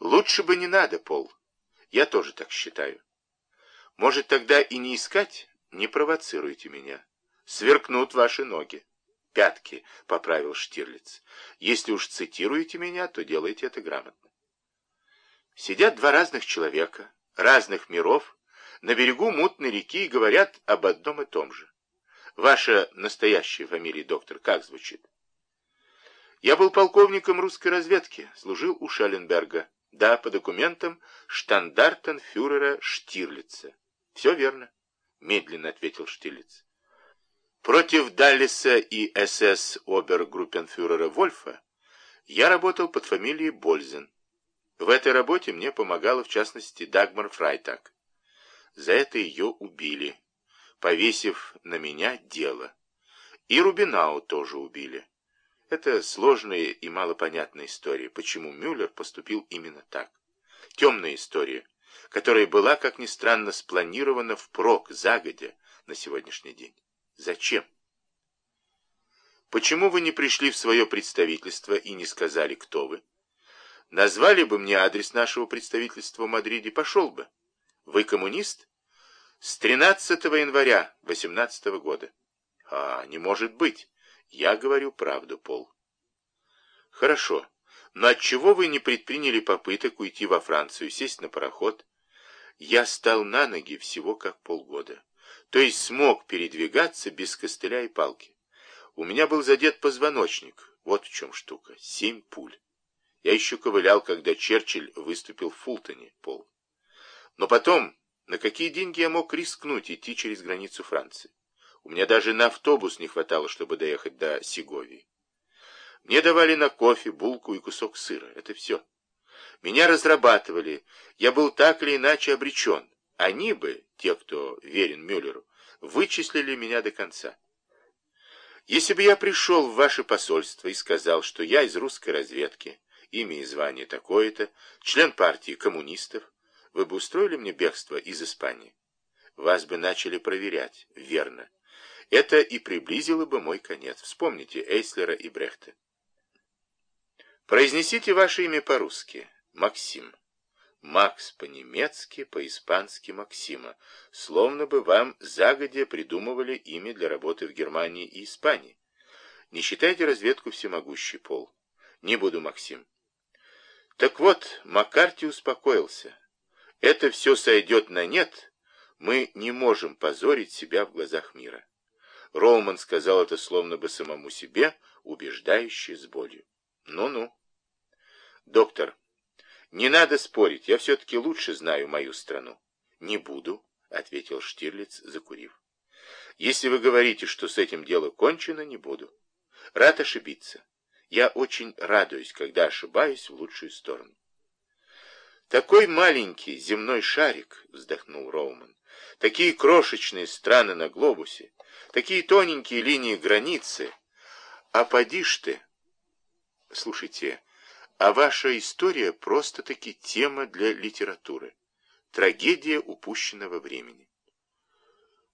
Лучше бы не надо, Пол. Я тоже так считаю. Может, тогда и не искать? Не провоцируйте меня. Сверкнут ваши ноги. Пятки, поправил Штирлиц. Если уж цитируете меня, то делайте это грамотно. Сидят два разных человека, разных миров, на берегу мутной реки и говорят об одном и том же. Ваша настоящая фамилия, доктор, как звучит? Я был полковником русской разведки, служил у Шелленберга. Да, по документам штандартенфюрера Штирлица. Все верно, медленно ответил Штирлиц. Против Даллиса и СС обергруппенфюрера Вольфа я работал под фамилией Бользен. В этой работе мне помогала, в частности, Дагмар Фрайтак. За это ее убили, повесив на меня дело. И Рубинау тоже убили. Это сложная и малопонятная история, почему Мюллер поступил именно так. Темная история, которая была, как ни странно, спланирована впрок, загодя, на сегодняшний день. Зачем? Почему вы не пришли в свое представительство и не сказали, кто вы? Назвали бы мне адрес нашего представительства в Мадриде, пошел бы. Вы коммунист? С 13 января 18 года. А, не может быть. Я говорю правду, Пол. Хорошо. Но отчего вы не предприняли попыток уйти во Францию, сесть на пароход? Я стал на ноги всего как полгода. То есть смог передвигаться без костыля и палки. У меня был задет позвоночник. Вот в чем штука. Семь пуль. Я еще ковылял, когда Черчилль выступил в Фултоне, Пол. Но потом, на какие деньги я мог рискнуть идти через границу Франции? У меня даже на автобус не хватало, чтобы доехать до Сеговии. Мне давали на кофе, булку и кусок сыра. Это все. Меня разрабатывали. Я был так или иначе обречен. Они бы, те, кто верен Мюллеру, вычислили меня до конца. Если бы я пришел в ваше посольство и сказал, что я из русской разведки, имя и звание такое-то, член партии коммунистов, вы бы устроили мне бегство из Испании? Вас бы начали проверять, верно. Это и приблизило бы мой конец. Вспомните Эйслера и Брехта. Произнесите ваше имя по-русски. Максим. Макс по-немецки, по-испански Максима. Словно бы вам загодя придумывали имя для работы в Германии и Испании. Не считайте разведку всемогущий пол. Не буду, Максим. Так вот, Маккарти успокоился. Это все сойдет на нет, мы не можем позорить себя в глазах мира. Роуман сказал это словно бы самому себе, убеждающе с болью. Ну-ну. Доктор, не надо спорить, я все-таки лучше знаю мою страну. Не буду, ответил Штирлиц, закурив. Если вы говорите, что с этим дело кончено, не буду. Рад ошибиться. Я очень радуюсь, когда ошибаюсь в лучшую сторону. Такой маленький земной шарик, вздохнул Роуман. Такие крошечные страны на глобусе, такие тоненькие линии границы. А поди ж ты. Слушайте, а ваша история просто-таки тема для литературы. Трагедия упущенного времени.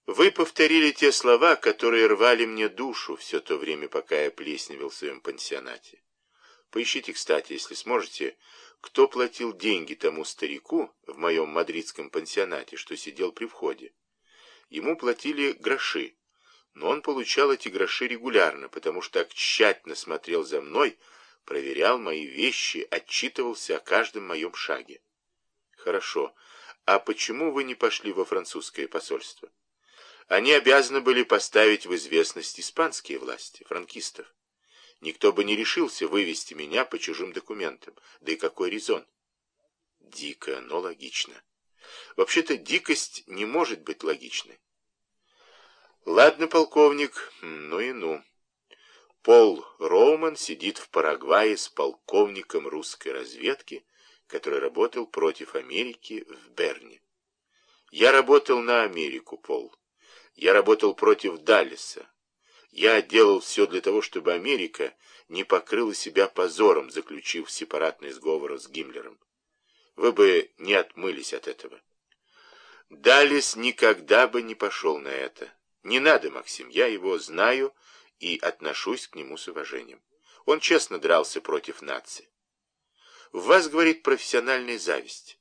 Вы повторили те слова, которые рвали мне душу все то время, пока я плесневел в своем пансионате. Поищите, кстати, если сможете, кто платил деньги тому старику в моем мадридском пансионате, что сидел при входе. Ему платили гроши, но он получал эти гроши регулярно, потому что так тщательно смотрел за мной, проверял мои вещи, отчитывался о каждом моем шаге. Хорошо, а почему вы не пошли во французское посольство? Они обязаны были поставить в известность испанские власти, франкистов. Никто бы не решился вывести меня по чужим документам. Да и какой резон? Дико, но логично. Вообще-то дикость не может быть логичной. Ладно, полковник, ну и ну. Пол Роуман сидит в Парагвае с полковником русской разведки, который работал против Америки в Берне. Я работал на Америку, Пол. Я работал против Даллеса. Я делал все для того, чтобы Америка не покрыла себя позором, заключив сепаратный сговор с Гиммлером. Вы бы не отмылись от этого. Даллес никогда бы не пошел на это. Не надо, Максим, я его знаю и отношусь к нему с уважением. Он честно дрался против нации. В вас, говорит, профессиональная зависть.